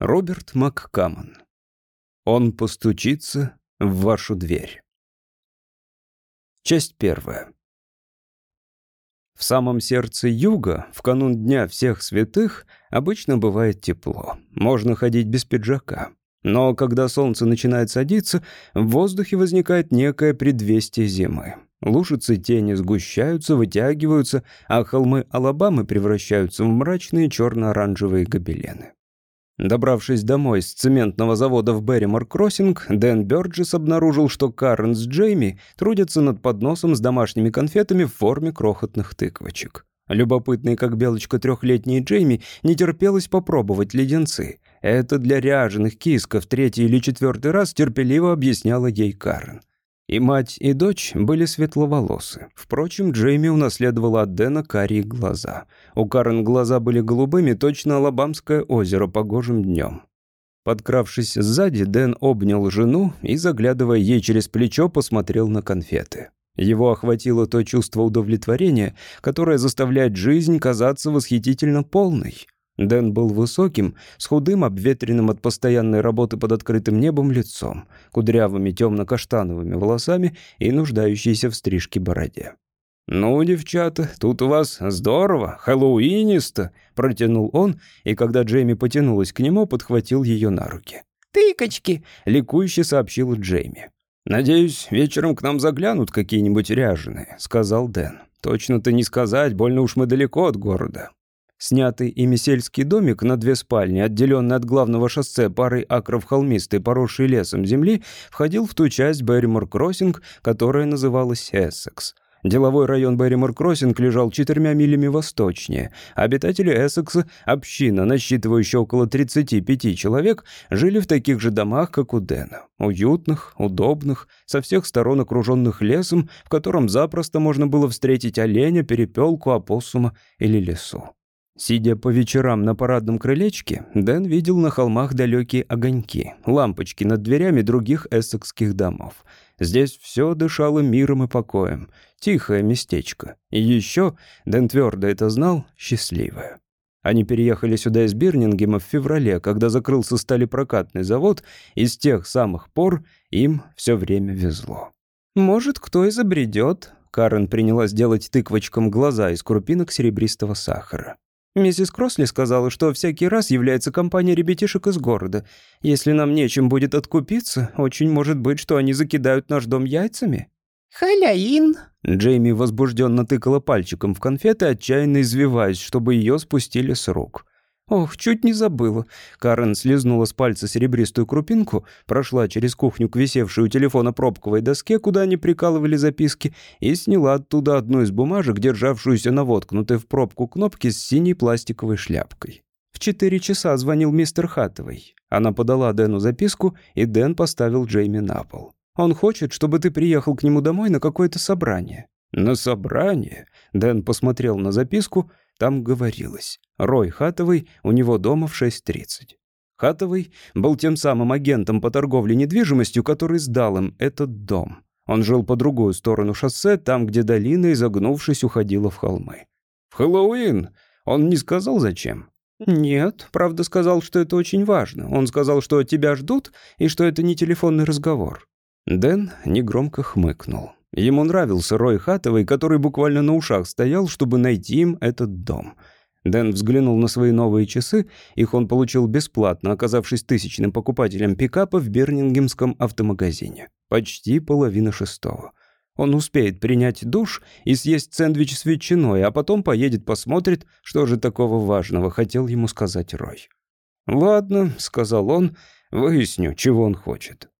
Роберт МакКамон. Он постучится в вашу дверь. Часть первая. В самом сердце юга, в канун Дня всех святых, обычно бывает тепло. Можно ходить без пиджака. Но когда солнце начинает садиться, в воздухе возникает некое предвестие зимы. Лужицы тени сгущаются, вытягиваются, а холмы Алабамы превращаются в мрачные черно-оранжевые гобелены. Добравшись домой с цементного завода в Берримор-Кроссинг, Дэн Бёрджес обнаружил, что Карен с Джейми трудятся над подносом с домашними конфетами в форме крохотных тыквочек. Любопытной, как белочка, трехлетней Джейми, не терпелось попробовать леденцы. Это для ряженых, киска, в третий или четвертый раз терпеливо объясняла ей Карен. И мать, и дочь были светловолосы. Впрочем, Джейми унаследовала от Дэна карие глаза. У Карен глаза были голубыми, точно Алабамское озеро погожим днем. Подкравшись сзади, Дэн обнял жену и, заглядывая ей через плечо, посмотрел на конфеты. Его охватило то чувство удовлетворения, которое заставляет жизнь казаться восхитительно полной. Дэн был высоким, с худым, обветренным от постоянной работы под открытым небом лицом, кудрявыми темно-каштановыми волосами и нуждающейся в стрижке бороде. «Ну, девчата, тут у вас здорово, хэллоуинисто», — протянул он, и когда Джейми потянулась к нему, подхватил ее на руки. «Тыкочки», — ликующе сообщила Джейми. «Надеюсь, вечером к нам заглянут какие-нибудь ряженые», — сказал Дэн. «Точно-то не сказать, больно уж мы далеко от города». Снятый ими сельский домик на две спальни, отделенный от главного шоссе парой акров холмистой, поросшей лесом земли, входил в ту часть Берримор-Кроссинг, которая называлась Эссекс. Деловой район Берримор-Кроссинг лежал четырьмя милями восточнее. Обитатели Эссекса, община, насчитывающая около 35 человек, жили в таких же домах, как у Дэна. Уютных, удобных, со всех сторон окруженных лесом, в котором запросто можно было встретить оленя, перепелку, опоссума или лису. Сидя по вечерам на парадном крылечке, Дэн видел на холмах далекие огоньки, лампочки над дверями других эссекских домов. Здесь все дышало миром и покоем. Тихое местечко. И еще, Дэн твердо это знал, счастливое. Они переехали сюда из Бирнингема в феврале, когда закрылся сталепрокатный завод, и с тех самых пор им все время везло. «Может, кто и забредет», — Карен принялась делать тыквочком глаза из крупинок серебристого сахара. Миссис Кросли сказала, что всякий раз является компания ребятишек из города. Если нам нечем будет откупиться, очень может быть, что они закидают наш дом яйцами». «Халяин!» Джейми возбужденно тыкала пальчиком в конфеты, отчаянно извиваясь, чтобы ее спустили с рук. Ох, чуть не забыла. Карен слезнула с пальца серебристую крупинку, прошла через кухню к висевшей у телефона пробковой доске, куда они прикалывали записки, и сняла оттуда одну из бумажек, державшуюся на воткнутой в пробку кнопке с синей пластиковой шляпкой. В четыре часа звонил мистер Хаттовой. Она подала Дэну записку, и Дэн поставил Джейми на пол. «Он хочет, чтобы ты приехал к нему домой на какое-то собрание». «На собрание?» Дэн посмотрел на записку — там говорилось. Рой Хатовый у него дома в 6.30. Хатовый был тем самым агентом по торговле недвижимостью, который сдал им этот дом. Он жил по другую сторону шоссе, там, где долина, изогнувшись, уходила в холмы. «В Хэллоуин!» Он не сказал, зачем. «Нет, правда сказал, что это очень важно. Он сказал, что тебя ждут и что это не телефонный разговор». Дэн негромко хмыкнул. Ему нравился Рой Хатовый, который буквально на ушах стоял, чтобы найти им этот дом. Дэн взглянул на свои новые часы, их он получил бесплатно, оказавшись тысячным покупателем пикапа в Бернингемском автомагазине. Почти половина шестого. Он успеет принять душ и съесть сэндвич с ветчиной, а потом поедет посмотрит, что же такого важного хотел ему сказать Рой. «Ладно», — сказал он, — «выясню, чего он хочет».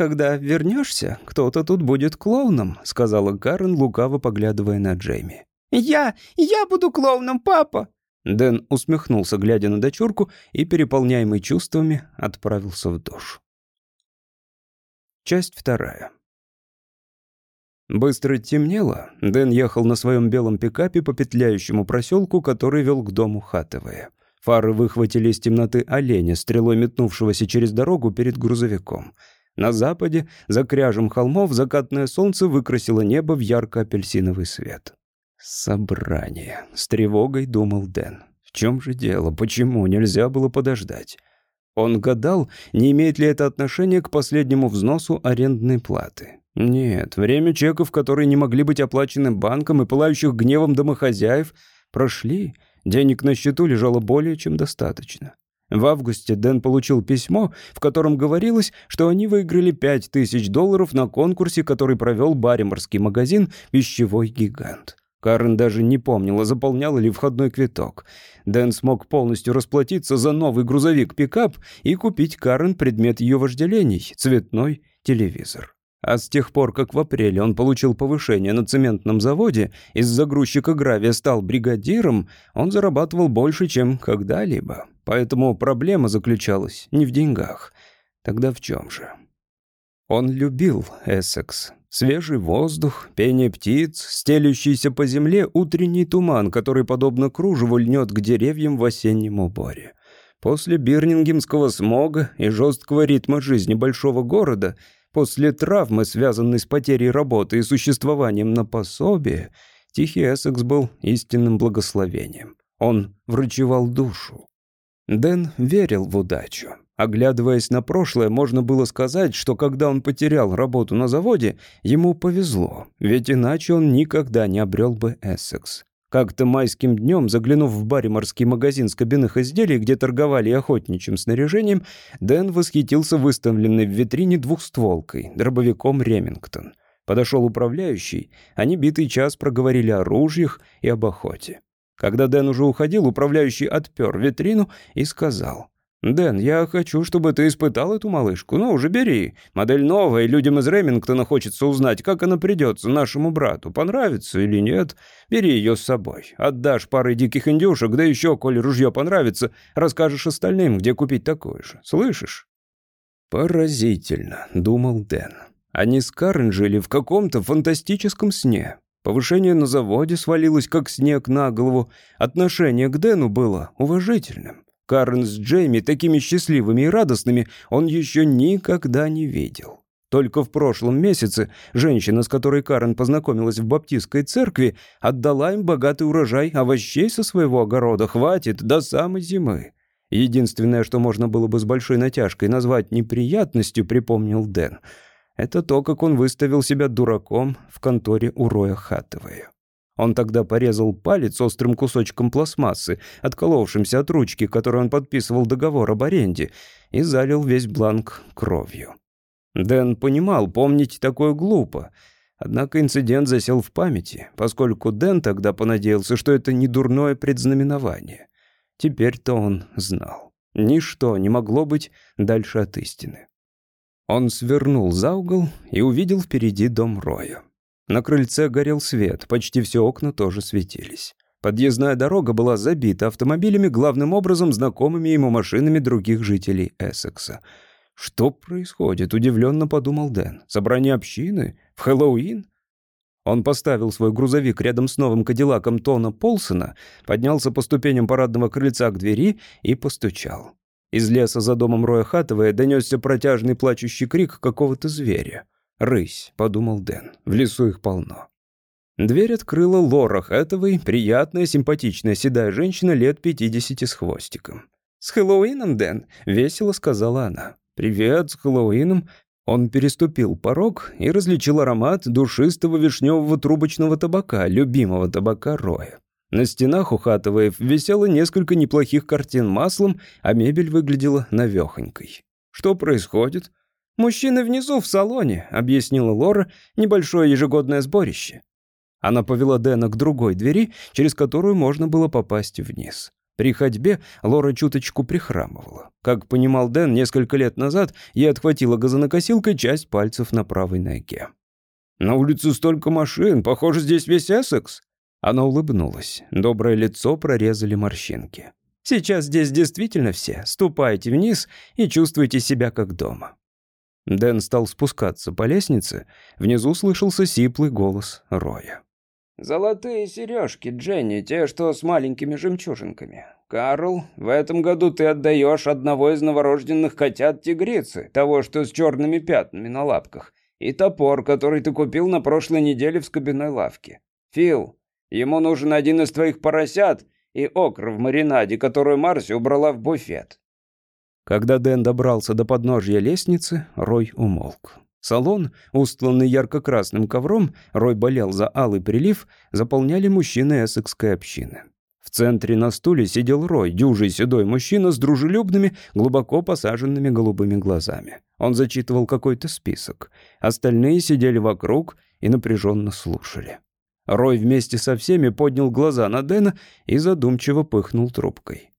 «Когда вернешься, кто-то тут будет клоуном», — сказала Карен, лукаво поглядывая на Джейми. «Я... я буду клоуном, папа!» Дэн усмехнулся, глядя на дочурку, и, переполняемый чувствами, отправился в душ. Часть вторая. Быстро темнело. Дэн ехал на своем белом пикапе по петляющему проселку, который вел к дому Хатовые. Фары выхватили из темноты оленя, стрелой метнувшегося через дорогу перед грузовиком — на западе, за кряжем холмов, закатное солнце выкрасило небо в ярко-апельсиновый свет. «Собрание», — с тревогой думал Дэн. «В чем же дело? Почему нельзя было подождать?» Он гадал, не имеет ли это отношение к последнему взносу арендной платы. Нет, время чеков, которые не могли быть оплачены банком и пылающих гневом домохозяев, прошли. Денег на счету лежало более чем достаточно. В августе Дэн получил письмо, в котором говорилось, что они выиграли 5000 долларов на конкурсе, который провел бариморский магазин «Пищевой гигант». Карен даже не помнила, заполняла ли входной квиток. Дэн смог полностью расплатиться за новый грузовик-пикап и купить Карен предмет ее вожделений — цветной телевизор. А с тех пор, как в апреле он получил повышение на цементном заводе, из загрузчика гравия стал бригадиром, он зарабатывал больше, чем когда-либо. Поэтому проблема заключалась не в деньгах. Тогда в чем же? Он любил Эссекс. Свежий воздух, пение птиц, стелющийся по земле утренний туман, который, подобно кружеву, льнет к деревьям в осеннем уборе. После бирнингемского смога и жесткого ритма жизни большого города, после травмы, связанной с потерей работы и существованием на пособие, Тихий Эссекс был истинным благословением. Он врачевал душу. Дэн верил в удачу. Оглядываясь на прошлое, можно было сказать, что когда он потерял работу на заводе, ему повезло, ведь иначе он никогда не обрел бы Эссекс. Как-то майским днем, заглянув в бариморский магазин с кабинных изделий, где торговали охотничьим снаряжением, Дэн восхитился выставленной в витрине двухстволкой, дробовиком «Ремингтон». Подошел управляющий, они битый час проговорили о ружьях и об охоте. Когда Дэн уже уходил, управляющий отпер витрину и сказал, «Дэн, я хочу, чтобы ты испытал эту малышку. Ну, уже бери. Модель новая, людям из Ремингтона хочется узнать, как она придется нашему брату, понравится или нет. Бери ее с собой. Отдашь парой диких индюшек, да еще, коли ружье понравится, расскажешь остальным, где купить такое же. Слышишь?» «Поразительно», — думал Дэн. Они с Карен жили в каком-то фантастическом сне. Повышение на заводе свалилось как снег на голову. Отношение к Дэну было уважительным. Карен с Джейми такими счастливыми и радостными он еще никогда не видел. Только в прошлом месяце женщина, с которой Карен познакомилась в баптистской церкви, отдала им богатый урожай овощей со своего огорода. Хватит до самой зимы. Единственное, что можно было бы с большой натяжкой назвать неприятностью, припомнил Дэн, это то, как он выставил себя дураком в конторе у Роя Хаттавея. Он тогда порезал палец острым кусочком пластмассы, отколовшимся от ручки, которой он подписывал договор об аренде, и залил весь бланк кровью. Дэн понимал, помнить такое глупо. Однако инцидент засел в памяти, поскольку Дэн тогда понадеялся, что это не дурное предзнаменование. Теперь-то он знал. Ничто не могло быть дальше от истины. Он свернул за угол и увидел впереди дом Роя. На крыльце горел свет, почти все окна тоже светились. Подъездная дорога была забита автомобилями, главным образом знакомыми ему машинами других жителей Эссекса. «Что происходит?» — удивленно подумал Дэн. «Собрание общины? В Хэллоуин?» Он поставил свой грузовик рядом с новым кадиллаком Тона Полсона, поднялся по ступеням парадного крыльца к двери и постучал. Из леса за домом Роя Хатовая донесся протяжный плачущий крик какого-то зверя. «Рысь», — подумал Дэн, — «в лесу их полно». Дверь открыла Лора Хэтовой, приятная, симпатичная седая женщина лет пятидесяти с хвостиком. «С Хэллоуином, Дэн?» — весело сказала она. «Привет, с Хэллоуином». Он переступил порог и различил аромат душистого вишневого трубочного табака, любимого табака Роя. На стенах у Хатовой висело несколько неплохих картин маслом, а мебель выглядела навехонькой. «Что происходит?» «Мужчины внизу, в салоне», — объяснила Лора, — «небольшое ежегодное сборище». Она повела Дэна к другой двери, через которую можно было попасть вниз. При ходьбе Лора чуточку прихрамывала. Как понимал Дэн, несколько лет назад ей отхватила газонокосилкой часть пальцев на правой ноге. «На улице столько машин, похоже, здесь весь Эссекс». Она улыбнулась. Доброе лицо прорезали морщинки. «Сейчас здесь действительно все. Ступайте вниз и чувствуйте себя как дома». Дэн стал спускаться по лестнице. Внизу слышался сиплый голос Роя. «Золотые сережки, Дженни, те, что с маленькими жемчужинками. Карл, в этом году ты отдаешь одного из новорожденных котят тигрицы, того, что с черными пятнами на лапках, и топор, который ты купил на прошлой неделе в скобяной лавке. Фил, ему нужен один из твоих поросят и окр в маринаде, которую Марси убрала в буфет. Когда Дэн добрался до подножья лестницы, Рой умолк. Салон, устланный ярко-красным ковром, Рой болел за алый прилив, заполняли мужчины эссекской общины. В центре на стуле сидел Рой, дюжий седой мужчина с дружелюбными, глубоко посаженными голубыми глазами. Он зачитывал какой-то список. Остальные сидели вокруг и напряженно слушали. Рой вместе со всеми поднял глаза на Дэна и задумчиво пыхнул трубкой.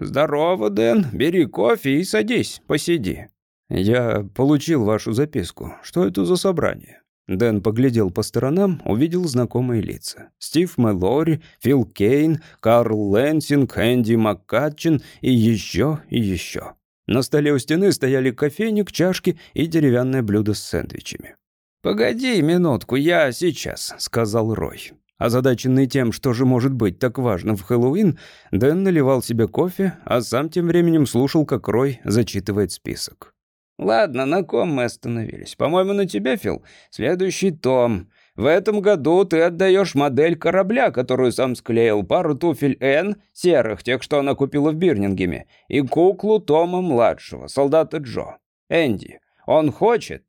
«Здорово, Дэн. Бери кофе и садись, посиди». «Я получил вашу записку. Что это за собрание?» Дэн поглядел по сторонам, увидел знакомые лица. Стив Мэлори, Фил Кейн, Карл Лэнсинг, Энди Маккатчин и еще, и еще. На столе у стены стояли кофейник, чашки и деревянное блюдо с сэндвичами. «Погоди минутку, я сейчас», — сказал Рой. Озадаченный тем, что же может быть так важно в Хэллоуин, Дэн наливал себе кофе, а сам тем временем слушал, как Рой зачитывает список. Ладно, на ком мы остановились? По-моему, на тебе, Фил. Следующий том. В этом году ты отдаешь модель корабля, которую сам склеил, пару туфель Н, серых, тех, что она купила в Бирнингеме, и куклу Тома-младшего, солдата Джо. Энди, он хочет?»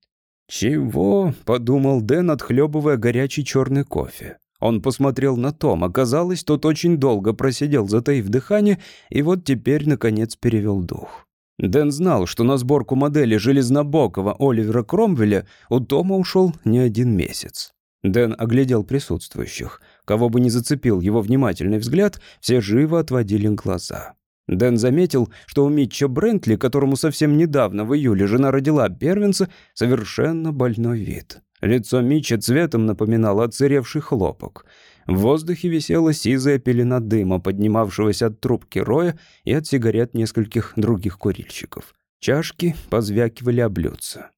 «Чего?» — подумал Дэн, отхлебывая горячий черный кофе. Он посмотрел на Тома. Оказалось, тот очень долго просидел, затаив дыхание, и вот теперь, наконец, перевел дух. Дэн знал, что на сборку модели железнобокого Оливера Кромвеля у Тома ушел не один месяц. Дэн оглядел присутствующих. Кого бы ни зацепил его внимательный взгляд, все живо отводили глаза. Дэн заметил, что у Митча Брентли, которому совсем недавно в июле жена родила первенца, совершенно больной вид. Лицо Митча цветом напоминало отсыревший хлопок. В воздухе висела сизая пелена дыма, поднимавшегося от трубки Роя и от сигарет нескольких других курильщиков. Чашки позвякивали о блюдца.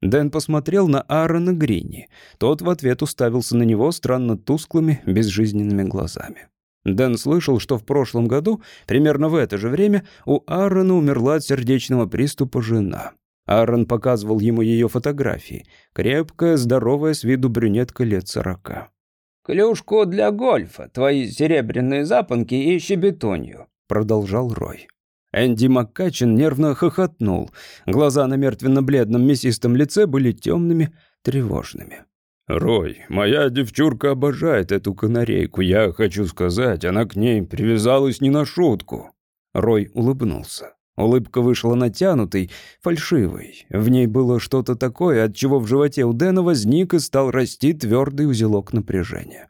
Дэн посмотрел на Аарона Грини. Тот в ответ уставился на него странно тусклыми, безжизненными глазами. Дэн слышал, что в прошлом году, примерно в это же время, у Аарона умерла от сердечного приступа жена. Аарон показывал ему ее фотографии. Крепкая, здоровая с виду брюнетка лет сорока. «Клюшку для гольфа, твои серебряные запонки и щебетунью», — продолжал Рой. Энди Маккачин нервно хохотнул. Глаза на мертвенно-бледном мясистом лице были темными, тревожными. «Рой, моя девчурка обожает эту канарейку. Я хочу сказать, она к ней привязалась не на шутку». Рой улыбнулся. Улыбка вышла натянутой, фальшивой. В ней было что-то такое, от чего в животе у Дэна возник и стал расти твердый узелок напряжения.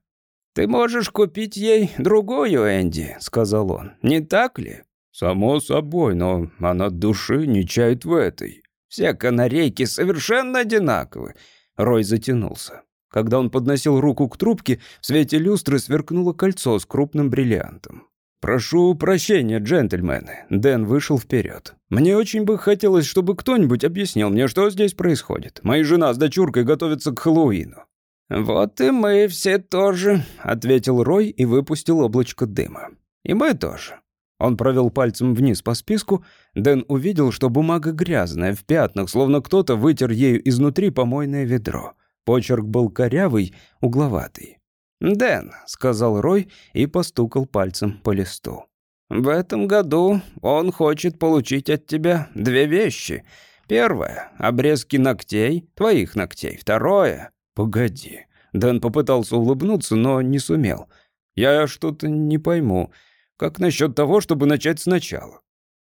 «Ты можешь купить ей другую, Энди», — сказал он. «Не так ли?» «Само собой, но она души не чает в этой. Все канарейки совершенно одинаковы». Рой затянулся. Когда он подносил руку к трубке, в свете люстры сверкнуло кольцо с крупным бриллиантом. «Прошу прощения, джентльмены». Дэн вышел вперед. «Мне очень бы хотелось, чтобы кто-нибудь объяснил мне, что здесь происходит. Моя жена с дочуркой готовятся к Хэллоуину». «Вот и мы все тоже», — ответил Рой и выпустил облачко дыма. «И мы тоже». Он провел пальцем вниз по списку. Дэн увидел, что бумага грязная, в пятнах, словно кто-то вытер ею изнутри помойное ведро. Почерк был корявый, угловатый. «Дэн», — сказал Рой и постукал пальцем по листу. «В этом году он хочет получить от тебя две вещи. Первое — обрезки ногтей, твоих ногтей. Второе — погоди». Дэн попытался улыбнуться, но не сумел. «Я что-то не пойму. Как насчет того, чтобы начать сначала?»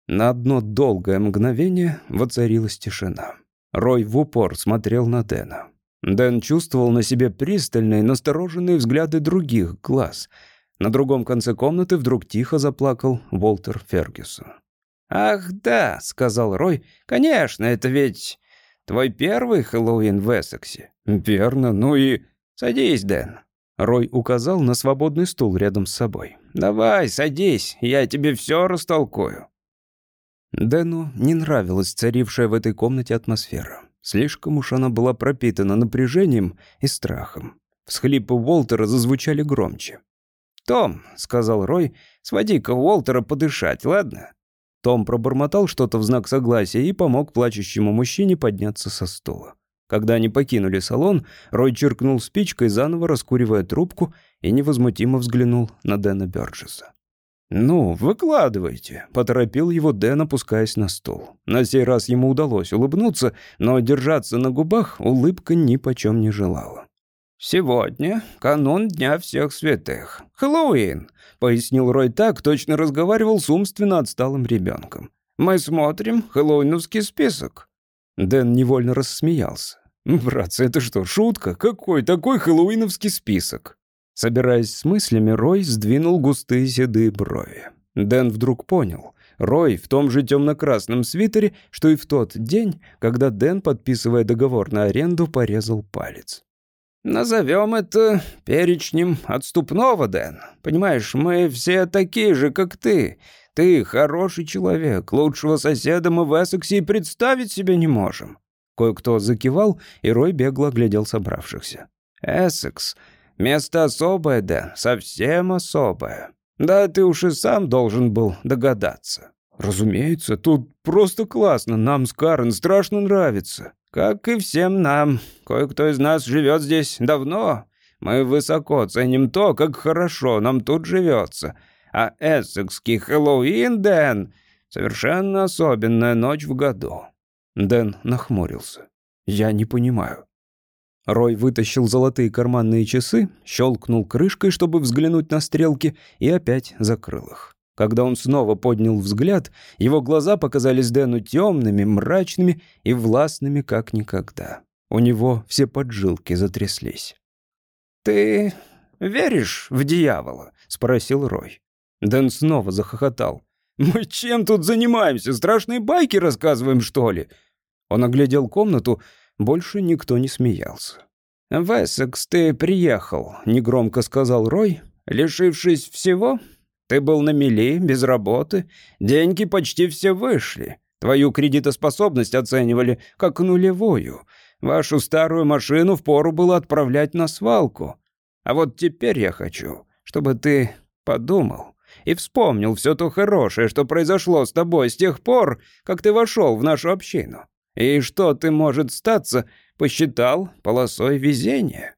На одно долгое мгновение воцарилась тишина. Рой в упор смотрел на Дэна. Дэн чувствовал на себе пристальные, настороженные взгляды других глаз. На другом конце комнаты вдруг тихо заплакал Уолтер Фергюсон. «Ах, да», — сказал Рой, — «конечно, это ведь твой первый Хэллоуин в Эссексе». «Верно, ну и...» «Садись, Дэн». Рой указал на свободный стул рядом с собой. «Давай, садись, я тебе все растолкую». Дэну не нравилась царившая в этой комнате атмосфера. Слишком уж она была пропитана напряжением и страхом. Всхлипы Уолтера зазвучали громче. «Том», — сказал Рой, — «своди-ка Уолтера подышать, ладно?» Том пробормотал что-то в знак согласия и помог плачущему мужчине подняться со стула. Когда они покинули салон, Рой черкнул спичкой, заново раскуривая трубку, и невозмутимо взглянул на Дэна Бёрджеса. «Ну, выкладывайте», — поторопил его Дэн, опускаясь на стул. На сей раз ему удалось улыбнуться, но держаться на губах улыбка ни почем не желала. «Сегодня канун Дня Всех Святых. Хэллоуин», — пояснил Рой так, точно разговаривал с умственно отсталым ребенком. «Мы смотрим хэллоуиновский список». Дэн невольно рассмеялся. «Братцы, это что, шутка? Какой такой хэллоуиновский список?» Собираясь с мыслями, Рой сдвинул густые седые брови. Дэн вдруг понял. Рой в том же темно-красном свитере, что и в тот день, когда Дэн, подписывая договор на аренду, порезал палец. «Назовем это перечнем отступного, Дэн. Понимаешь, мы все такие же, как ты. Ты хороший человек, лучшего соседа мы в Эссексе и представить себе не можем». Кое-кто закивал, и Рой бегло глядел собравшихся. «Эссекс Место особое, да, совсем особое. Да ты уж и сам должен был догадаться. Разумеется, тут просто классно, нам с Карен страшно нравится. Как и всем нам. Кое-кто из нас живет здесь давно. Мы высоко ценим то, как хорошо нам тут живется. А эссекский Хэллоуин, Дэн, совершенно особенная ночь в году. Дэн нахмурился. Я не понимаю. Рой вытащил золотые карманные часы, щелкнул крышкой, чтобы взглянуть на стрелки, и опять закрыл их. Когда он снова поднял взгляд, его глаза показались Дэну темными, мрачными и властными, как никогда. У него все поджилки затряслись. «Ты веришь в дьявола?» — спросил Рой. Дэн снова захохотал. «Мы чем тут занимаемся? Страшные байки рассказываем, что ли?» Он оглядел комнату, больше никто не смеялся. «В Эссекс ты приехал», — негромко сказал Рой, «лишившись всего. Ты был на мели, без работы, деньги почти все вышли. Твою кредитоспособность оценивали как нулевую. Вашу старую машину впору было отправлять на свалку. А вот теперь я хочу, чтобы ты подумал и вспомнил все то хорошее, что произошло с тобой с тех пор, как ты вошел в нашу общину. И что ты, может, статься, посчитал полосой везения?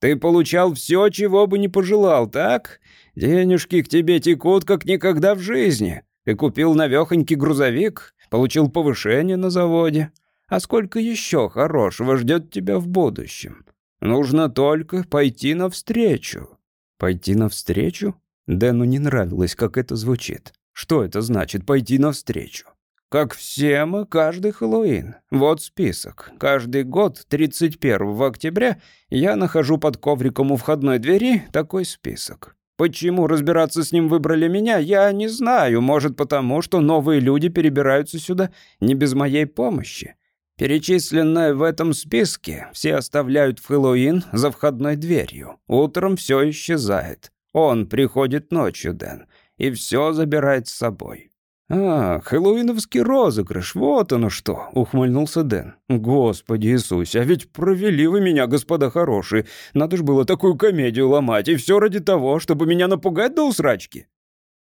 Ты получал все, чего бы не пожелал, так? Денежки к тебе текут, как никогда в жизни. Ты купил навехонький грузовик, получил повышение на заводе. А сколько еще хорошего ждет тебя в будущем? Нужно только пойти навстречу». «Пойти навстречу?» Дэну не нравилось, как это звучит. Что это значит «пойти навстречу»? Как все мы, каждый Хэллоуин. Вот список. Каждый год, 31 октября, я нахожу под ковриком у входной двери такой список. Почему разбираться с ним выбрали меня, я не знаю. Может, потому, что новые люди перебираются сюда не без моей помощи. Перечисленное в этом списке все оставляют в Хэллоуин за входной дверью. Утром все исчезает. Он приходит ночью, Дэн, и все забирает с собой. «А, хэллоуиновский розыгрыш, вот оно что!» — ухмыльнулся Дэн. «Господи Иисусе, а ведь провели вы меня, господа хорошие! Надо ж было такую комедию ломать, и все ради того, чтобы меня напугать до усрачки!»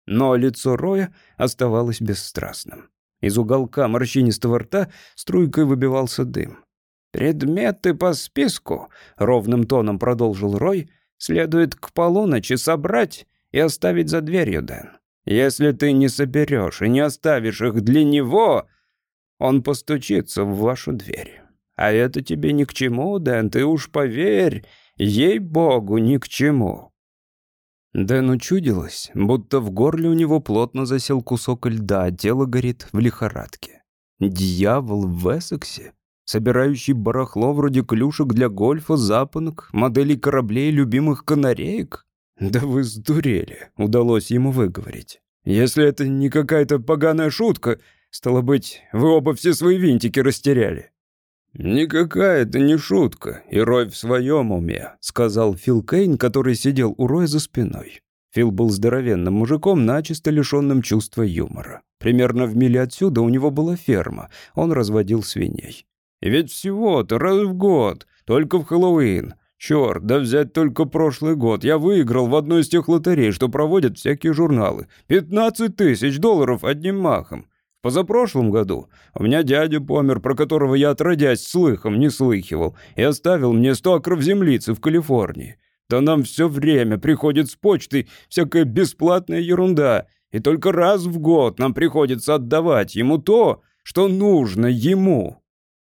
Но лицо Роя оставалось бесстрастным. Из уголка морщинистого рта струйкой выбивался дым. «Предметы по списку», — ровным тоном продолжил Рой, — «следует к полуночи собрать и оставить за дверью, Дэн. Если ты не соберешь и не оставишь их для него, он постучится в вашу дверь. А это тебе ни к чему, Дэн, ты уж поверь, ей-богу, ни к чему». Дэну чудилось, будто в горле у него плотно засел кусок льда, а тело горит в лихорадке. Дьявол в Эссексе, собирающий барахло вроде клюшек для гольфа, запонок, моделей кораблей любимых канареек. «Да вы сдурели», — удалось ему выговорить. «Если это не какая-то поганая шутка, стало быть, вы оба все свои винтики растеряли». «Никакая это не шутка, и Рой в своем уме», — сказал Фил Кейн, который сидел у Роя за спиной. Фил был здоровенным мужиком, начисто лишенным чувства юмора. Примерно в миле отсюда у него была ферма, он разводил свиней. «И ведь всего-то раз в год, только в Хэллоуин. Черт, да взять только прошлый год. Я выиграл в одной из тех лотерей, что проводят всякие журналы. 15 тысяч долларов одним махом. В позапрошлом году у меня дядя помер, про которого я отродясь слыхом не слыхивал, и оставил мне 100 акров землицы в Калифорнии. Да нам все время приходит с почты всякая бесплатная ерунда. И только раз в год нам приходится отдавать ему то, что нужно ему.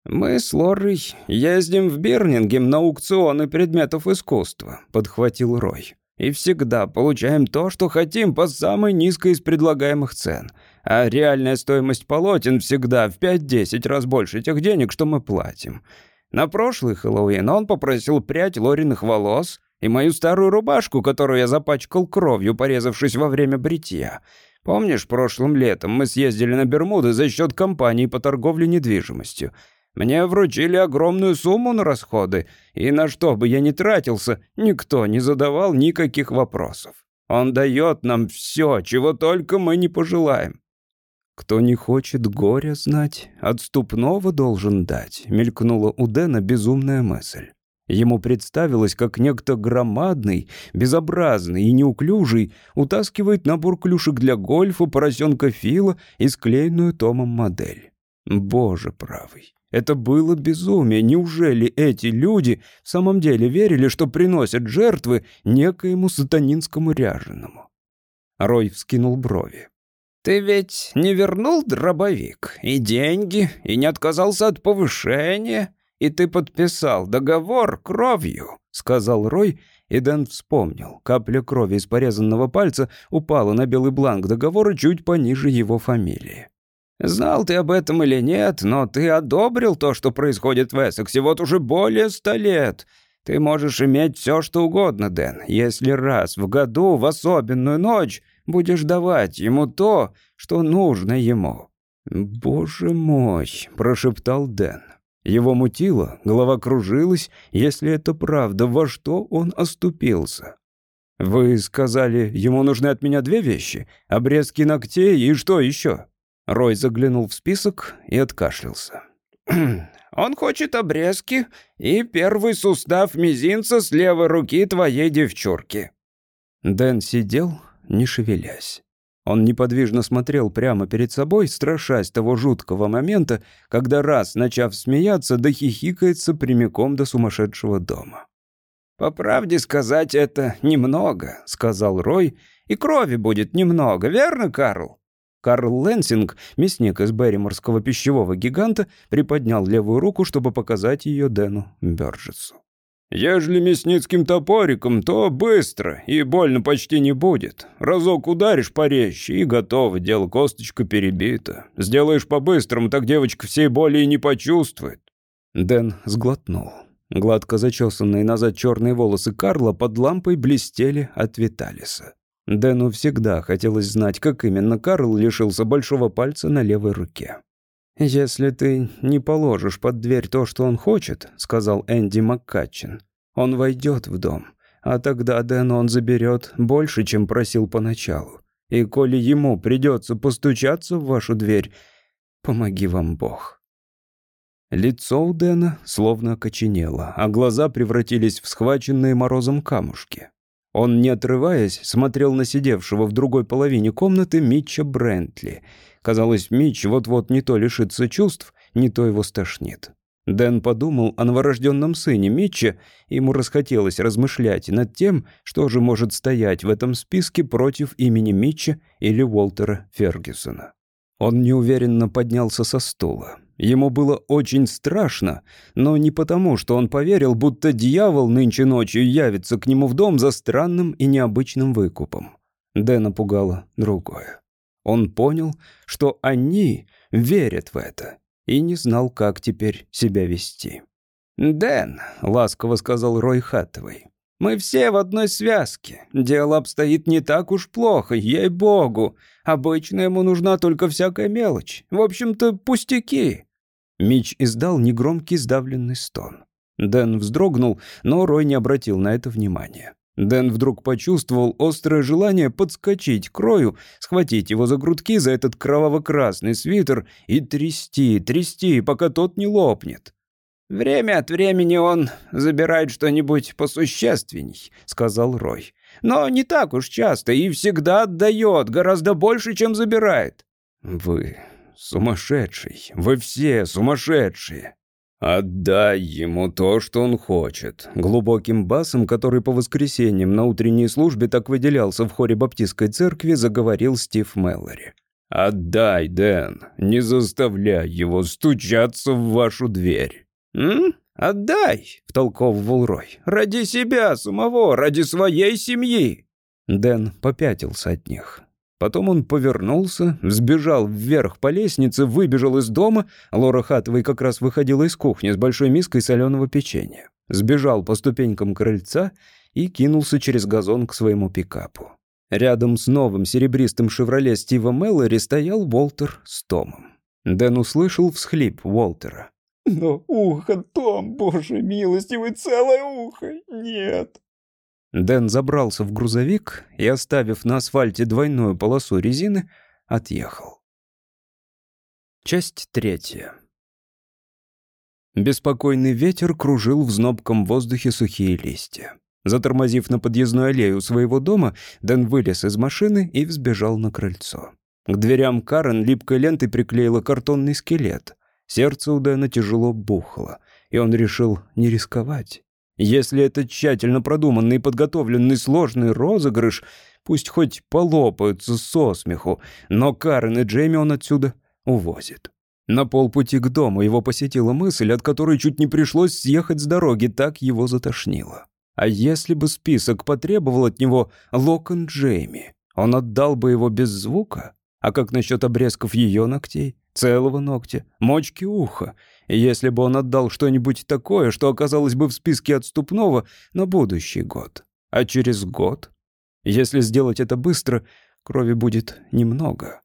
Мы с Лорой ездим в Бирнингем на аукционы предметов искусства, подхватил Рой. И всегда получаем то, что хотим по самой низкой из предлагаемых цен. А реальная стоимость полотен всегда в 5-10 раз больше тех денег, что мы платим. На прошлый Хэллоуин он попросил прядь Лориных волос и мою старую рубашку, которую я запачкал кровью, порезавшись во время бритья. Помнишь, прошлым летом мы съездили на Бермуды за счет компании по торговле недвижимостью? Мне вручили огромную сумму на расходы, и на что бы я ни тратился, никто не задавал никаких вопросов. Он дает нам все, чего только мы не пожелаем. «Кто не хочет горя знать, отступного должен дать», — мелькнула у Дэна безумная мысль. Ему представилось, как некто громадный, безобразный и неуклюжий утаскивает набор клюшек для гольфа, поросенка Фила и склеенную Томом модель. Боже правый, это было безумие. Неужели эти люди в самом деле верили, что приносят жертвы некоему сатанинскому ряженому? Рой вскинул брови. «Ты ведь не вернул дробовик и деньги, и не отказался от повышения, и ты подписал договор кровью», — сказал Рой, и Дэн вспомнил. Капля крови из порезанного пальца упала на белый бланк договора чуть пониже его фамилии. Знал ты об этом или нет, но ты одобрил то, что происходит в Эссексе вот уже более ста лет. Ты можешь иметь все, что угодно, Дэн, если раз в году, в особенную ночь, будешь давать ему то, что нужно ему». «Боже мой!» — прошептал Дэн. Его мутило, голова кружилась, если это правда, во что он оступился. «Вы сказали, ему нужны от меня две вещи? Обрезки ногтей и что еще?» Рой заглянул в список и откашлялся. «Он хочет обрезки и первый сустав мизинца с левой руки твоей девчурки». Дэн сидел, не шевелясь. Он неподвижно смотрел прямо перед собой, страшась того жуткого момента, когда раз, начав смеяться, дохихикается прямиком до сумасшедшего дома. «По правде сказать, это немного», — сказал Рой, — «и крови будет немного, верно, Карл?» Карл Лэнсинг, мясник из Берриморского пищевого гиганта, приподнял левую руку, чтобы показать ее Дэну Бёрджесу. «Ежели мясницким топориком, то быстро, и больно почти не будет. Разок ударишь порезче, и готово, дело косточка перебита. Сделаешь по-быстрому, так девочка всей боли и не почувствует». Дэн сглотнул. Гладко зачесанные назад черные волосы Карла под лампой блестели от Виталиса. Дэну всегда хотелось знать, как именно Карл лишился большого пальца на левой руке. «Если ты не положишь под дверь то, что он хочет», — сказал Энди Маккатчин, — «он войдет в дом, а тогда Дэн он заберет больше, чем просил поначалу. И коли ему придется постучаться в вашу дверь, помоги вам Бог». Лицо у Дэна словно окоченело, а глаза превратились в схваченные морозом камушки. Он, не отрываясь, смотрел на сидевшего в другой половине комнаты Митча Брентли. Казалось, Митч вот-вот не то лишится чувств, не то его стошнит. Дэн подумал о новорожденном сыне Митча, и ему расхотелось размышлять над тем, что же может стоять в этом списке против имени Митча или Уолтера Фергюсона. Он неуверенно поднялся со стула. Ему было очень страшно, но не потому, что он поверил, будто дьявол нынче ночью явится к нему в дом за странным и необычным выкупом. Дэна пугало другое. Он понял, что они верят в это, и не знал, как теперь себя вести. «Дэн», — ласково сказал Рой Хаттовой, — «мы все в одной связке. Дело обстоит не так уж плохо, ей-богу. Обычно ему нужна только всякая мелочь. В общем-то, пустяки». Мич издал негромкий сдавленный стон. Дэн вздрогнул, но Рой не обратил на это внимания. Дэн вдруг почувствовал острое желание подскочить к Рою, схватить его за грудки за этот кроваво-красный свитер и трясти, трясти, пока тот не лопнет. «Время от времени он забирает что-нибудь посущественней», — сказал Рой. «Но не так уж часто и всегда отдает, гораздо больше, чем забирает». «Вы сумасшедший, вы все сумасшедшие». «Отдай ему то, что он хочет», — глубоким басом, который по воскресеньям на утренней службе так выделялся в хоре баптистской церкви, заговорил Стив Меллори. «Отдай, Дэн, не заставляй его стучаться в вашу дверь». «М? Отдай», — втолковывал Рой. «Ради себя самого, ради своей семьи». Дэн попятился от них. Потом он повернулся, взбежал вверх по лестнице, выбежал из дома. Лора Хатовой как раз выходила из кухни с большой миской соленого печенья. Сбежал по ступенькам крыльца и кинулся через газон к своему пикапу. Рядом с новым серебристым «Шевроле» Стива Меллори стоял Уолтер с Томом. Дэн услышал всхлип Уолтера. «Но ухо, Том, боже милостивый, целое ухо! Нет!» Дэн забрался в грузовик и, оставив на асфальте двойную полосу резины, отъехал. Часть третья. Беспокойный ветер кружил в знобком воздухе сухие листья. Затормозив на подъездную аллею своего дома, Дэн вылез из машины и взбежал на крыльцо. К дверям Карен липкой лентой приклеила картонный скелет. Сердце у Дэна тяжело бухало, и он решил не рисковать. Если это тщательно продуманный и подготовленный сложный розыгрыш, пусть хоть полопаются со смеху, но Карен и Джейми он отсюда увозит. На полпути к дому его посетила мысль, от которой чуть не пришлось съехать с дороги, так его затошнило. А если бы список потребовал от него локон Джейми, он отдал бы его без звука? А как насчет обрезков ее ногтей, целого ногтя, мочки уха? если бы он отдал что-нибудь такое, что оказалось бы в списке отступного на будущий год. А через год? Если сделать это быстро, крови будет немного.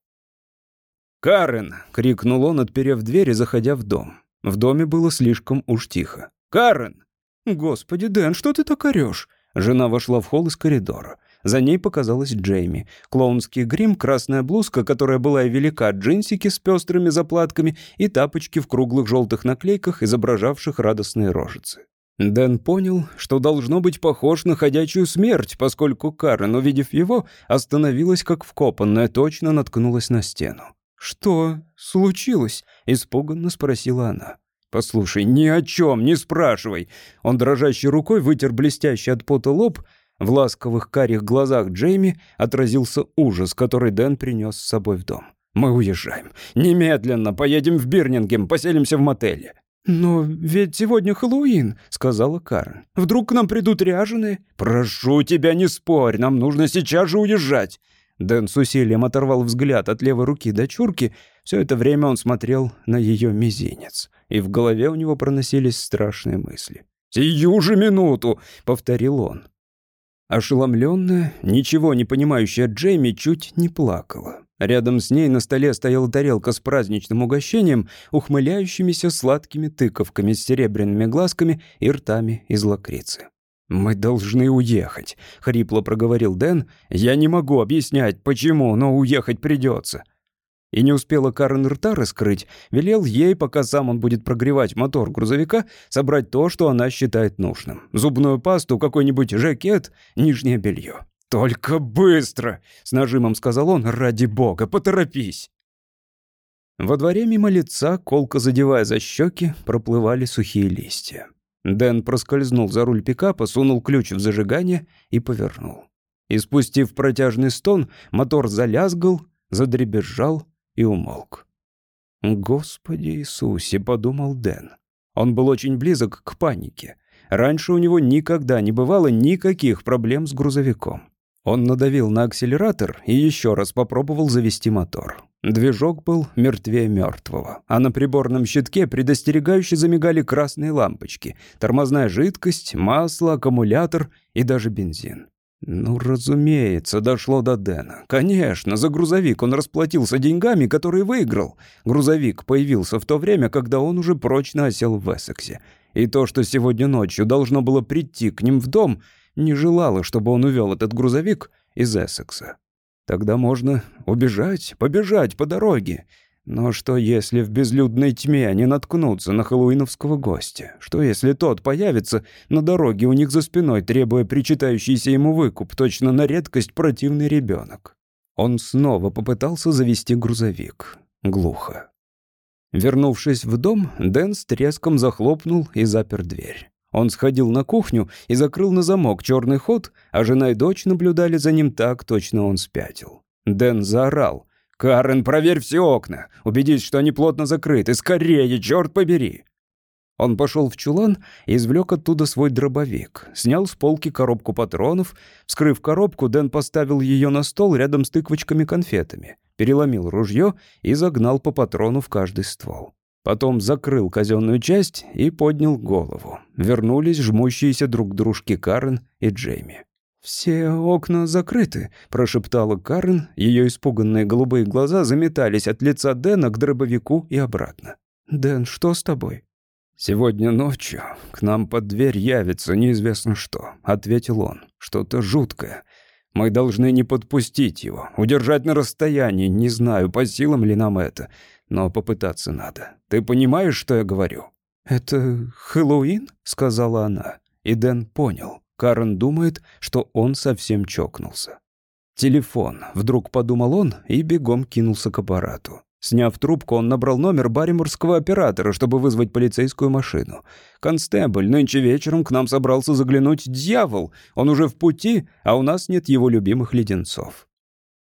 «Карен!» — крикнул он, отперев дверь и заходя в дом. В доме было слишком уж тихо. «Карен!» «Господи, Дэн, что ты так орёшь?» Жена вошла в холл из коридора. За ней показалась Джейми. Клоунский грим, красная блузка, которая была и велика, джинсики с пестрыми заплатками и тапочки в круглых желтых наклейках, изображавших радостные рожицы. Дэн понял, что должно быть похож на ходячую смерть, поскольку Карен, увидев его, остановилась как вкопанная, точно наткнулась на стену. «Что случилось?» — испуганно спросила она. «Послушай, ни о чем не спрашивай!» Он дрожащей рукой вытер блестящий от пота лоб, в ласковых карих глазах Джейми отразился ужас, который Дэн принес с собой в дом. «Мы уезжаем. Немедленно поедем в Бирнингем, поселимся в мотеле». «Но ведь сегодня Хэллоуин», — сказала Карен. «Вдруг к нам придут ряженые?» «Прошу тебя, не спорь, нам нужно сейчас же уезжать». Дэн с усилием оторвал взгляд от левой руки дочурки. Все это время он смотрел на ее мизинец, и в голове у него проносились страшные мысли. «Сию же минуту!» — повторил он. Ошеломленная, ничего не понимающая Джейми чуть не плакала. Рядом с ней на столе стояла тарелка с праздничным угощением, ухмыляющимися сладкими тыковками с серебряными глазками и ртами из лакрицы. «Мы должны уехать», — хрипло проговорил Дэн. «Я не могу объяснять, почему, но уехать придется. И не успела Карен рта раскрыть, велел ей, пока сам он будет прогревать мотор грузовика, собрать то, что она считает нужным. Зубную пасту, какой-нибудь жакет, нижнее белье. «Только быстро!» — с нажимом сказал он. «Ради бога, поторопись!» Во дворе мимо лица, колко задевая за щеки, проплывали сухие листья. Дэн проскользнул за руль пикапа, сунул ключ в зажигание и повернул. И спустив протяжный стон, мотор залязгал, задребезжал и умолк. «Господи Иисусе», — подумал Дэн. Он был очень близок к панике. Раньше у него никогда не бывало никаких проблем с грузовиком. Он надавил на акселератор и еще раз попробовал завести мотор. Движок был мертвее мертвого, а на приборном щитке предостерегающе замигали красные лампочки, тормозная жидкость, масло, аккумулятор и даже бензин. Ну, разумеется, дошло до Дэна. Конечно, за грузовик он расплатился деньгами, которые выиграл. Грузовик появился в то время, когда он уже прочно осел в Эссексе. И то, что сегодня ночью должно было прийти к ним в дом, не желало, чтобы он увел этот грузовик из Эссекса. Тогда можно убежать, побежать по дороге. Но что если в безлюдной тьме они наткнутся на хэллоуиновского гостя? Что если тот появится на дороге у них за спиной, требуя причитающийся ему выкуп, точно на редкость противный ребенок? Он снова попытался завести грузовик. Глухо. Вернувшись в дом, Дэн с треском захлопнул и запер дверь. Он сходил на кухню и закрыл на замок черный ход, а жена и дочь наблюдали за ним так, точно он спятил. Дэн заорал. «Карен, проверь все окна. Убедись, что они плотно закрыты. Скорее, черт побери!» Он пошел в чулан и извлек оттуда свой дробовик. Снял с полки коробку патронов. Вскрыв коробку, Дэн поставил ее на стол рядом с тыквочками-конфетами. Переломил ружье и загнал по патрону в каждый ствол. Потом закрыл казенную часть и поднял голову. Вернулись жмущиеся друг к дружке Карен и Джейми. «Все окна закрыты», — прошептала Карен. Ее испуганные голубые глаза заметались от лица Дэна к дробовику и обратно. «Дэн, что с тобой?» «Сегодня ночью к нам под дверь явится неизвестно что», — ответил он. «Что-то жуткое. Мы должны не подпустить его, удержать на расстоянии. Не знаю, по силам ли нам это но попытаться надо. Ты понимаешь, что я говорю?» «Это Хэллоуин?» — сказала она. И Дэн понял. Карен думает, что он совсем чокнулся. «Телефон», — вдруг подумал он и бегом кинулся к аппарату. Сняв трубку, он набрал номер бариморского оператора, чтобы вызвать полицейскую машину. «Констебль, нынче вечером к нам собрался заглянуть дьявол. Он уже в пути, а у нас нет его любимых леденцов».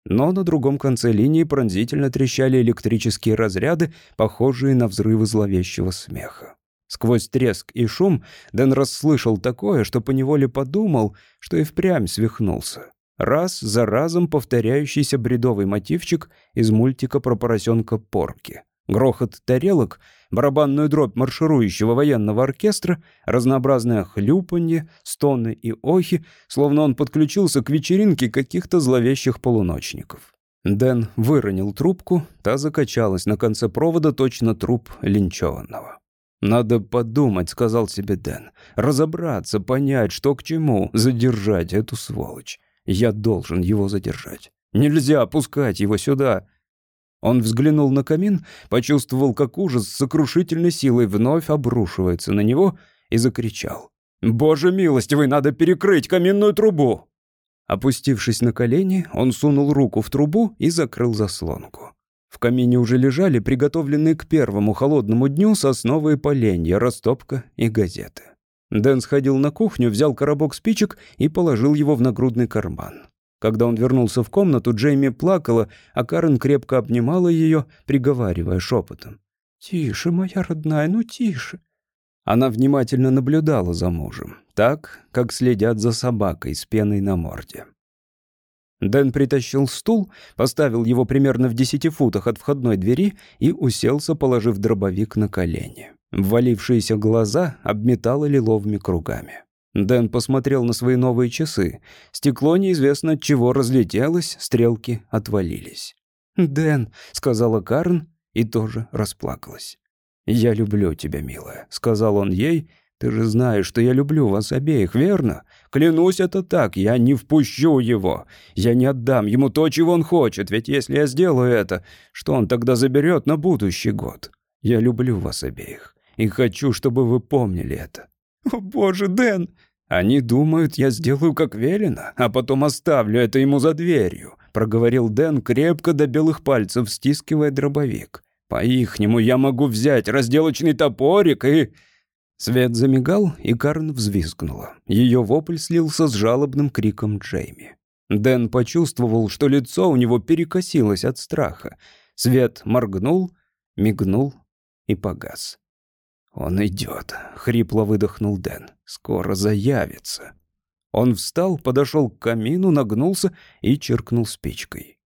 Но на другом конце линии пронзительно трещали электрические разряды, похожие на взрывы зловещего смеха. Сквозь треск и шум Дэн расслышал такое, что поневоле подумал, что и впрямь свихнулся. Раз за разом повторяющийся бредовый мотивчик из мультика про поросенка Порки. Грохот тарелок, барабанную дробь марширующего военного оркестра, разнообразное хлюпанье, стоны и охи, словно он подключился к вечеринке каких-то зловещих полуночников. Дэн выронил трубку, та закачалась на конце провода точно труп линчеванного. «Надо подумать», — сказал себе Дэн. «Разобраться, понять, что к чему, задержать эту сволочь. Я должен его задержать. Нельзя опускать его сюда. Он взглянул на камин, почувствовал, как ужас с сокрушительной силой вновь обрушивается на него и закричал. «Боже милостивый, надо перекрыть каминную трубу!» Опустившись на колени, он сунул руку в трубу и закрыл заслонку. В камине уже лежали приготовленные к первому холодному дню сосновые поленья, растопка и газеты. Дэн сходил на кухню, взял коробок спичек и положил его в нагрудный карман. Когда он вернулся в комнату, Джейми плакала, а Карен крепко обнимала ее, приговаривая шепотом. «Тише, моя родная, ну тише». Она внимательно наблюдала за мужем, так, как следят за собакой с пеной на морде. Дэн притащил стул, поставил его примерно в десяти футах от входной двери и уселся, положив дробовик на колени. Ввалившиеся глаза обметало лиловыми кругами. Дэн посмотрел на свои новые часы. Стекло неизвестно от чего разлетелось, стрелки отвалились. «Дэн», — сказала Карн и тоже расплакалась. «Я люблю тебя, милая», — сказал он ей. «Ты же знаешь, что я люблю вас обеих, верно? Клянусь, это так, я не впущу его. Я не отдам ему то, чего он хочет, ведь если я сделаю это, что он тогда заберет на будущий год? Я люблю вас обеих и хочу, чтобы вы помнили это. «О, боже, Дэн!» «Они думают, я сделаю, как велено, а потом оставлю это ему за дверью», — проговорил Дэн, крепко до белых пальцев стискивая дробовик. «По-ихнему я могу взять разделочный топорик и...» Свет замигал, и Карн взвизгнула. Ее вопль слился с жалобным криком Джейми. Дэн почувствовал, что лицо у него перекосилось от страха. Свет моргнул, мигнул и погас. «Он идет», — хрипло выдохнул Дэн. «Скоро заявится». Он встал, подошел к камину, нагнулся и чиркнул спичкой.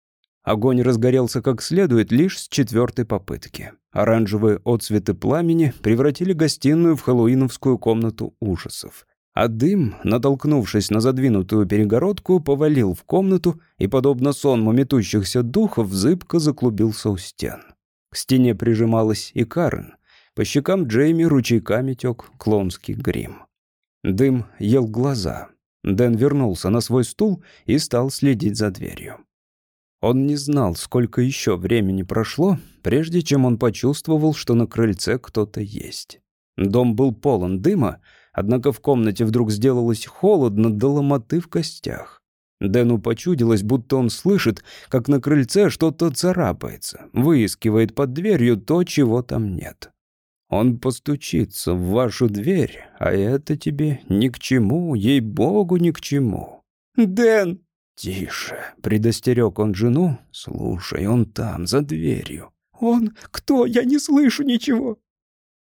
Огонь разгорелся как следует лишь с четвертой попытки. Оранжевые отцветы пламени превратили гостиную в хэллоуиновскую комнату ужасов. А дым, натолкнувшись на задвинутую перегородку, повалил в комнату и, подобно сонму метущихся духов, зыбко заклубился у стен. К стене прижималась и Карен — по щекам Джейми ручейками тек клонский грим. Дым ел глаза. Дэн вернулся на свой стул и стал следить за дверью. Он не знал, сколько еще времени прошло, прежде чем он почувствовал, что на крыльце кто-то есть. Дом был полон дыма, однако в комнате вдруг сделалось холодно до ломоты в костях. Дэну почудилось, будто он слышит, как на крыльце что-то царапается, выискивает под дверью то, чего там нет. Он постучится в вашу дверь, а это тебе ни к чему, ей-богу, ни к чему. «Дэн!» «Тише!» — предостерег он жену. «Слушай, он там, за дверью». «Он? Кто? Я не слышу ничего!»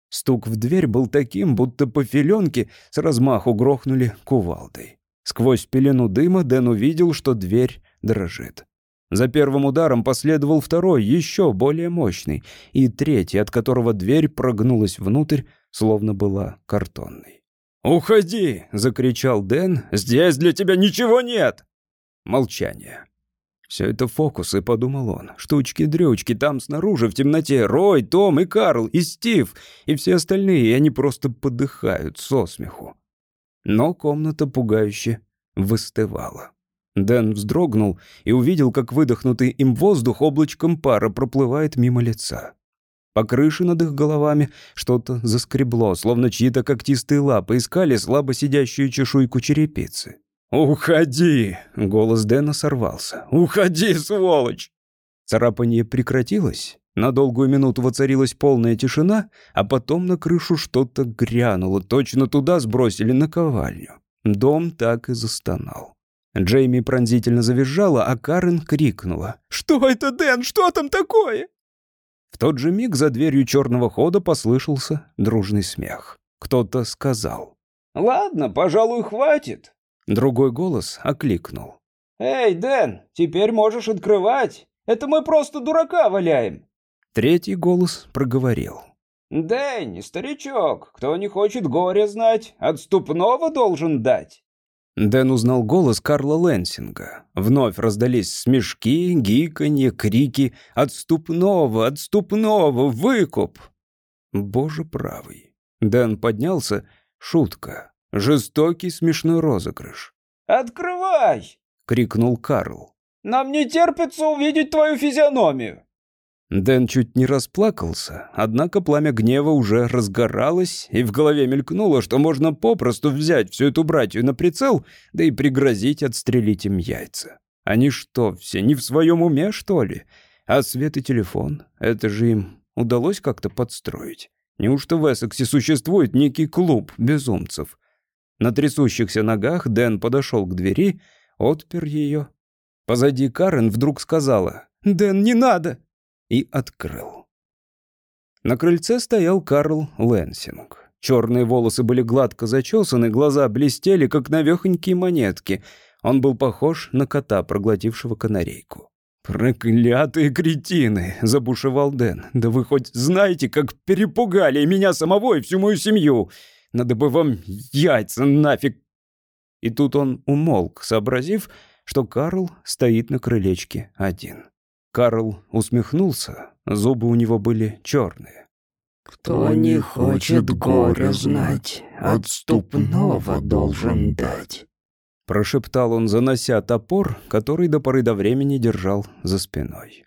Стук в дверь был таким, будто по филенке с размаху грохнули кувалдой. Сквозь пелену дыма Дэн увидел, что дверь дрожит. За первым ударом последовал второй, еще более мощный, и третий, от которого дверь прогнулась внутрь, словно была картонной. «Уходи!» — закричал Дэн. «Здесь для тебя ничего нет!» Молчание. «Все это фокусы», — подумал он. «Штучки-дрючки там снаружи, в темноте. Рой, Том и Карл, и Стив, и все остальные, и они просто подыхают со смеху». Но комната пугающе выстывала. Дэн вздрогнул и увидел, как выдохнутый им воздух облачком пара проплывает мимо лица. По крыше над их головами что-то заскребло, словно чьи-то когтистые лапы искали слабо сидящую чешуйку черепицы. «Уходи!» — голос Дэна сорвался. «Уходи, сволочь!» Царапанье прекратилось. На долгую минуту воцарилась полная тишина, а потом на крышу что-то грянуло, точно туда сбросили наковальню. Дом так и застонал. Джейми пронзительно завизжала, а Карен крикнула. «Что это, Дэн? Что там такое?» В тот же миг за дверью черного хода послышался дружный смех. Кто-то сказал. «Ладно, пожалуй, хватит». Другой голос окликнул. «Эй, Дэн, теперь можешь открывать. Это мы просто дурака валяем». Третий голос проговорил. «Дэнни, старичок, кто не хочет горя знать, отступного должен дать». Дэн узнал голос Карла Лэнсинга. Вновь раздались смешки, гиканье, крики «Отступного! Отступного! Выкуп!» Боже правый. Дэн поднялся. Шутка. Жестокий смешной розыгрыш. «Открывай!» — крикнул Карл. «Нам не терпится увидеть твою физиономию!» Дэн чуть не расплакался, однако пламя гнева уже разгоралось, и в голове мелькнуло, что можно попросту взять всю эту братью на прицел, да и пригрозить отстрелить им яйца. Они что, все не в своем уме, что ли? А свет и телефон — это же им удалось как-то подстроить. Неужто в Эссексе существует некий клуб безумцев? На трясущихся ногах Дэн подошел к двери, отпер ее. Позади Карен вдруг сказала «Дэн, не надо!» и открыл. На крыльце стоял Карл Лэнсинг. Черные волосы были гладко зачесаны, глаза блестели, как навехонькие монетки. Он был похож на кота, проглотившего канарейку. «Проклятые кретины!» — забушевал Дэн. «Да вы хоть знаете, как перепугали меня самого, и всю мою семью! Надо бы вам яйца нафиг!» И тут он умолк, сообразив, что Карл стоит на крылечке один. Карл усмехнулся, зубы у него были черные. «Кто не хочет горя знать, отступного должен дать», — прошептал он, занося топор, который до поры до времени держал за спиной.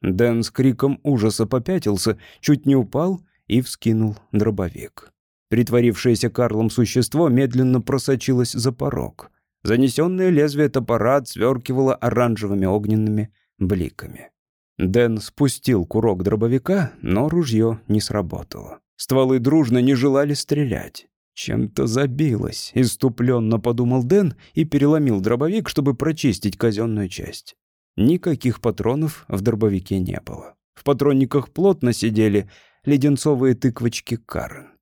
Дэн с криком ужаса попятился, чуть не упал и вскинул дробовик. Притворившееся Карлом существо медленно просочилось за порог. Занесенное лезвие топора отсверкивало оранжевыми огненными бликами. Дэн спустил курок дробовика, но ружье не сработало. Стволы дружно не желали стрелять. Чем-то забилось, иступленно подумал Дэн и переломил дробовик, чтобы прочистить казенную часть. Никаких патронов в дробовике не было. В патронниках плотно сидели леденцовые тыквочки Карен.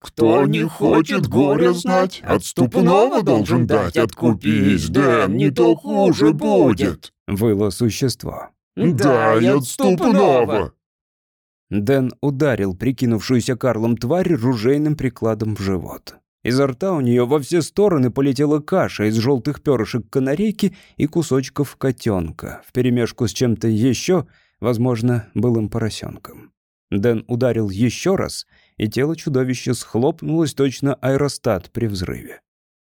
«Кто не хочет горя знать, отступного должен дать, откупись, Дэн, не то хуже будет!» — выло существо. «Дай отступного!» Дэн ударил прикинувшуюся Карлом тварь ружейным прикладом в живот. Изо рта у нее во все стороны полетела каша из желтых перышек канарейки и кусочков котенка, вперемешку с чем-то еще, возможно, былым поросенком. Дэн ударил еще раз, и тело чудовища схлопнулось точно аэростат при взрыве.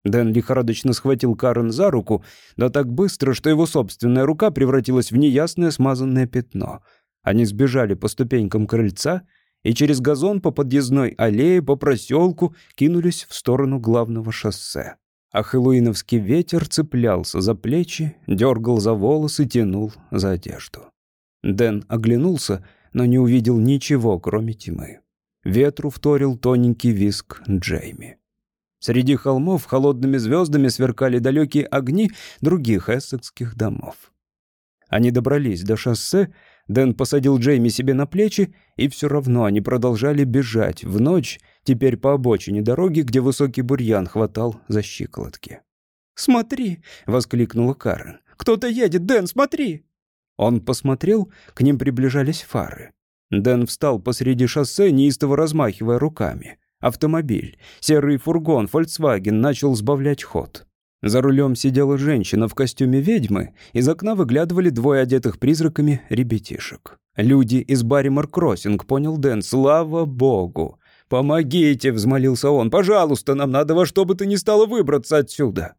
Дэн лихорадочно схватил Карен за руку, да так быстро, что его собственная рука превратилась в неясное смазанное пятно. Они сбежали по ступенькам крыльца и через газон по подъездной аллее, по проселку кинулись в сторону главного шоссе. А хэллоуиновский ветер цеплялся за плечи, дергал за волосы, тянул за одежду. Дэн оглянулся, но не увидел ничего, кроме тьмы. Ветру вторил тоненький виск Джейми. Среди холмов холодными звездами сверкали далекие огни других эссекских домов. Они добрались до шоссе, Дэн посадил Джейми себе на плечи, и все равно они продолжали бежать в ночь, теперь по обочине дороги, где высокий бурьян хватал за щиколотки. «Смотри!» — воскликнула Карен. «Кто-то едет, Дэн, смотри!» Он посмотрел, к ним приближались фары. Дэн встал посреди шоссе, неистово размахивая руками. Автомобиль, серый фургон, Volkswagen начал сбавлять ход. За рулем сидела женщина в костюме ведьмы, из окна выглядывали двое одетых призраками ребятишек. Люди из Барримор Кроссинг, понял Дэн, слава богу. «Помогите!» — взмолился он. «Пожалуйста, нам надо во что бы то ни стало выбраться отсюда».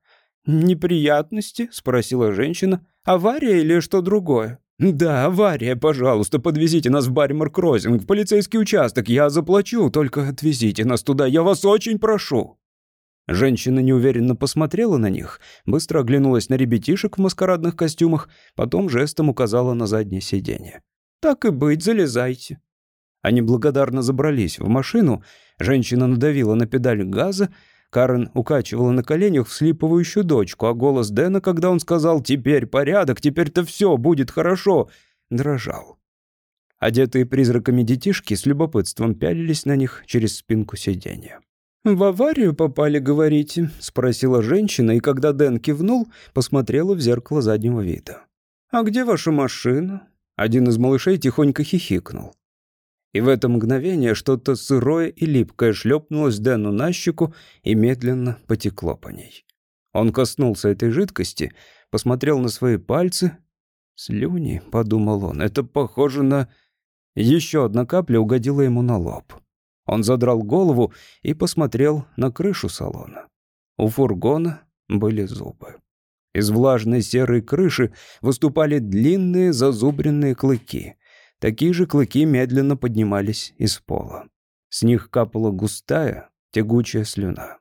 «Неприятности?» — спросила женщина. «Авария или что другое?» «Да, авария, пожалуйста, подвезите нас в Барримор Кроссинг, в полицейский участок, я заплачу, только отвезите нас туда, я вас очень прошу». Женщина неуверенно посмотрела на них, быстро оглянулась на ребятишек в маскарадных костюмах, потом жестом указала на заднее сиденье. «Так и быть, залезайте». Они благодарно забрались в машину, женщина надавила на педаль газа, Карен укачивала на коленях вслипывающую дочку, а голос Дэна, когда он сказал «Теперь порядок, теперь-то все будет хорошо», дрожал. Одетые призраками детишки с любопытством пялились на них через спинку сиденья. «В аварию попали, говорите?» — спросила женщина, и когда Дэн кивнул, посмотрела в зеркало заднего вида. «А где ваша машина?» Один из малышей тихонько хихикнул. И в это мгновение что-то сырое и липкое шлепнулось Дэну на щеку и медленно потекло по ней. Он коснулся этой жидкости, посмотрел на свои пальцы. «Слюни», — подумал он, — «это похоже на...» Еще одна капля угодила ему на лоб. Он задрал голову и посмотрел на крышу салона. У фургона были зубы. Из влажной серой крыши выступали длинные зазубренные клыки — Такие же клыки медленно поднимались из пола. С них капала густая, тягучая слюна.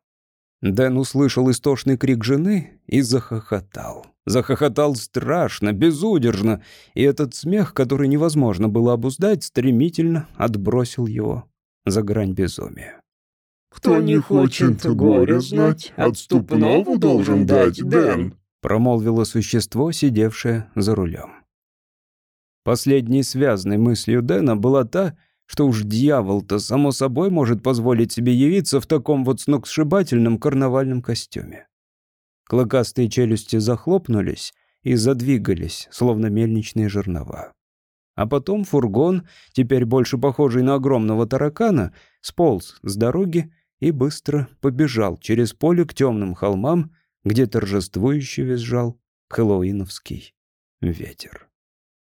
Дэн услышал истошный крик жены и захохотал. Захохотал страшно, безудержно, и этот смех, который невозможно было обуздать, стремительно отбросил его за грань безумия. «Кто не хочет горя знать, отступного должен дать, Дэн», промолвило существо, сидевшее за рулем. Последней связанной мыслью Дэна была та, что уж дьявол-то само собой может позволить себе явиться в таком вот сногсшибательном карнавальном костюме. Клыкастые челюсти захлопнулись и задвигались, словно мельничные жернова. А потом фургон, теперь больше похожий на огромного таракана, сполз с дороги и быстро побежал через поле к темным холмам, где торжествующе визжал хэллоуиновский ветер.